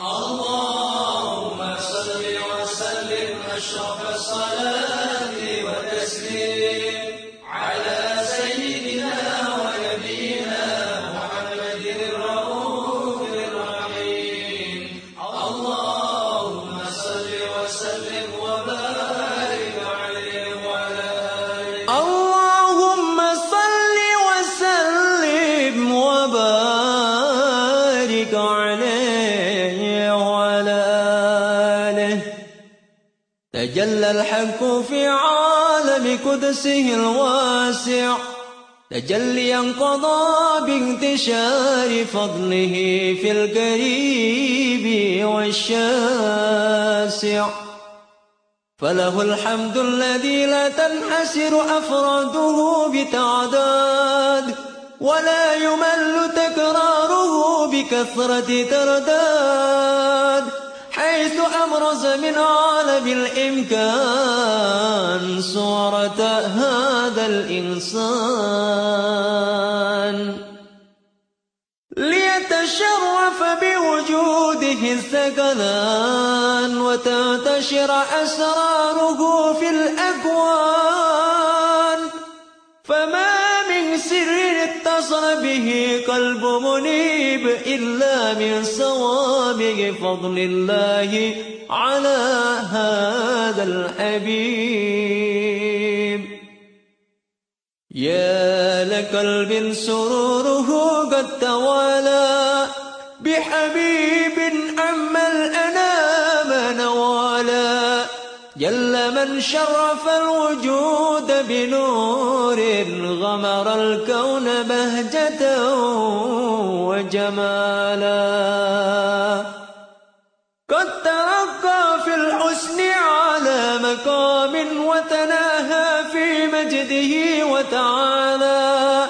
اللهم صل وسلم أشرف الصلاة تجلى الحق في عالم قدسه الواسع. تجليا قضى بانتشار فضله في القريب والشاسع. فله الحمد الذي لا تنحسر أفراده بتعداد ولا يمل تكراره بكثرة ترداد. أبرز من عالم الإمكان صورة هذا الإنسان. ليتشرف بوجوده الثقلان وتنتشر أسراره في الأكوان. فما من سر اتصل به قلب منيب إلا من صوابع فضل الله على هذا الحبيب. يا لقلب سروره قد توالى بحبيب من شرف الوجود بنور غمر الكون بهجة وجمالا. قد ترقى في الحسن على مقام وتناهى في مجده وتعالى.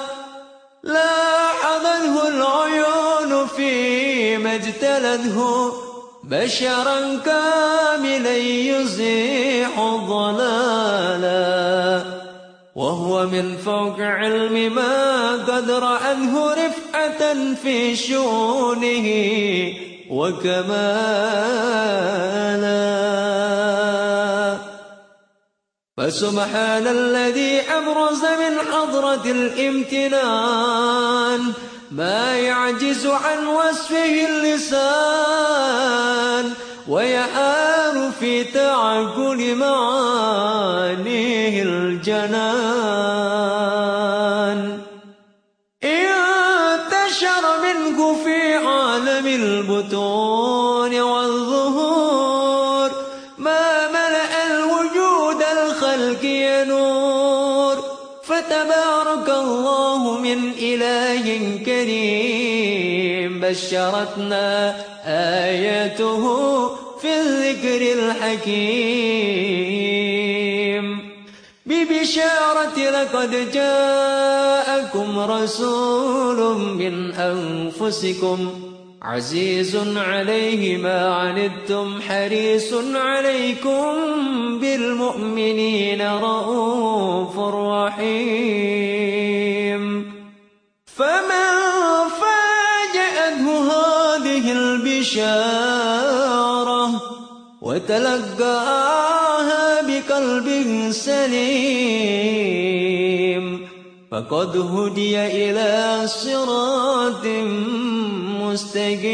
لاحظته العيون فيما اجتلته بشرا كاملا يزيح الضلالا وهو من فوق علم ما قد رأته رفعة في شؤونه. وكمالا فسبحان الذي أبرز من حضرة الامتنان ما يعجز عن وصفه اللسان ويحار في تعقل معانيه الجنان. انتشر منه في عالم البطون من إله كريم بشرتنا آياته في الذكر الحكيم. ببشارة لقد جاءكم رسول من أنفسكم عزيز عليه ما عنتم حريص عليكم بالمؤمنين رؤوف رحيم. البشارة وتلقاها بقلب سليم. فقد هدي إلى صراط مستقيم.